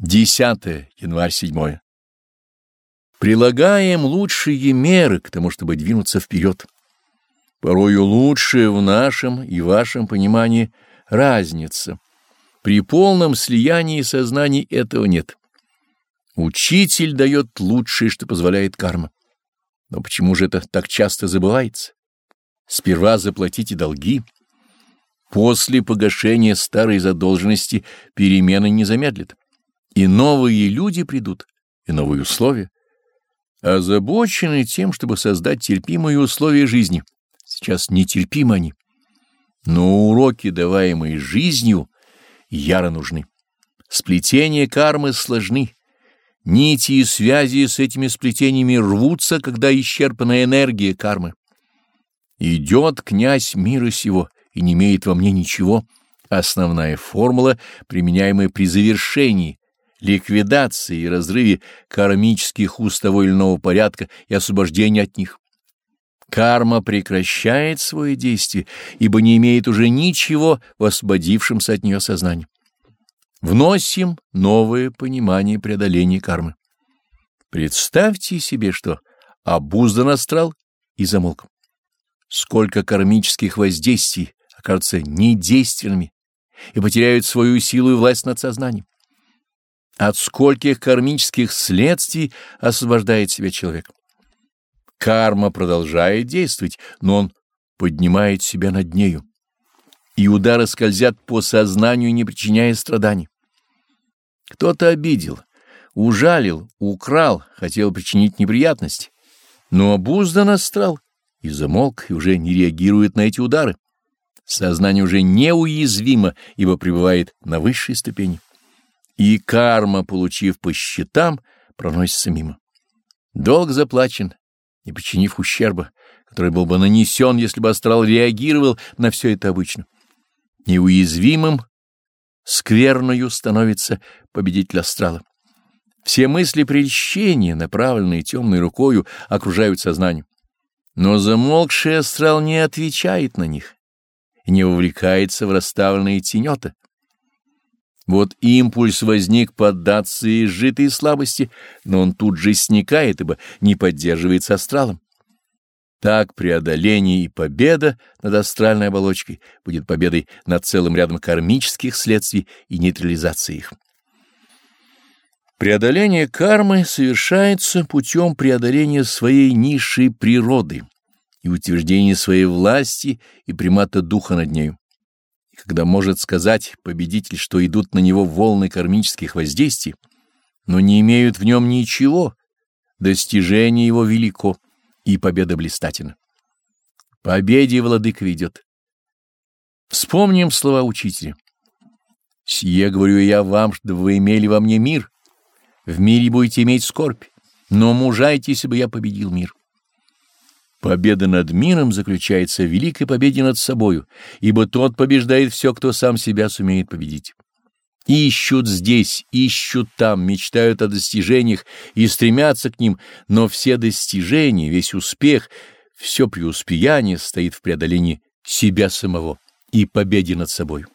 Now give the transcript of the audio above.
10 январь 7. Прилагаем лучшие меры к тому, чтобы двинуться вперед. Порою лучшее в нашем и вашем понимании разница. При полном слиянии сознаний этого нет. Учитель дает лучшее, что позволяет карма. Но почему же это так часто забывается? Сперва заплатите долги. После погашения старой задолженности перемены не замедлят. И новые люди придут, и новые условия. Озабочены тем, чтобы создать терпимые условия жизни. Сейчас нетерпимы они. Но уроки, даваемые жизнью, яро нужны. Сплетения кармы сложны. Нити и связи с этими сплетениями рвутся, когда исчерпана энергия кармы. Идет князь мира сего и не имеет во мне ничего. Основная формула, применяемая при завершении, ликвидации и разрыве кармических уст того или иного порядка и освобождения от них. Карма прекращает свое действие, ибо не имеет уже ничего в освободившемся от нее сознании. Вносим новое понимание преодоления кармы. Представьте себе, что обуздан астрал и замолк. Сколько кармических воздействий окажутся недейственными и потеряют свою силу и власть над сознанием. От скольких кармических следствий освобождает себя человек? Карма продолжает действовать, но он поднимает себя над нею, и удары скользят по сознанию, не причиняя страданий. Кто-то обидел, ужалил, украл, хотел причинить неприятность, но обуздан астрал и замолк, и уже не реагирует на эти удары. Сознание уже неуязвимо, ибо пребывает на высшей ступени и карма, получив по счетам, проносится мимо. Долг заплачен, не причинив ущерба, который был бы нанесен, если бы астрал реагировал на все это обычно. Неуязвимым, скверною становится победитель астрала. Все мысли прельщения, направленные темной рукою, окружают сознание. Но замолкший астрал не отвечает на них и не вовлекается в расставленные тенета, вот импульс возник поддаться изжитой слабости, но он тут же сникает, ибо не поддерживается астралом. Так преодоление и победа над астральной оболочкой будет победой над целым рядом кармических следствий и нейтрализацией их. Преодоление кармы совершается путем преодоления своей низшей природы и утверждения своей власти и примата духа над нею когда может сказать победитель, что идут на него волны кармических воздействий, но не имеют в нем ничего, достижение его велико и победа блистательна. Победе владыка ведет. Вспомним слова учителя. «Сие говорю я вам, чтобы вы имели во мне мир. В мире будете иметь скорбь, но мужайтесь, бы я победил мир». Победа над миром заключается в великой победе над собою, ибо тот побеждает все, кто сам себя сумеет победить. Ищут здесь, ищут там, мечтают о достижениях и стремятся к ним, но все достижения, весь успех, все преуспеяние стоит в преодолении себя самого и победе над собой.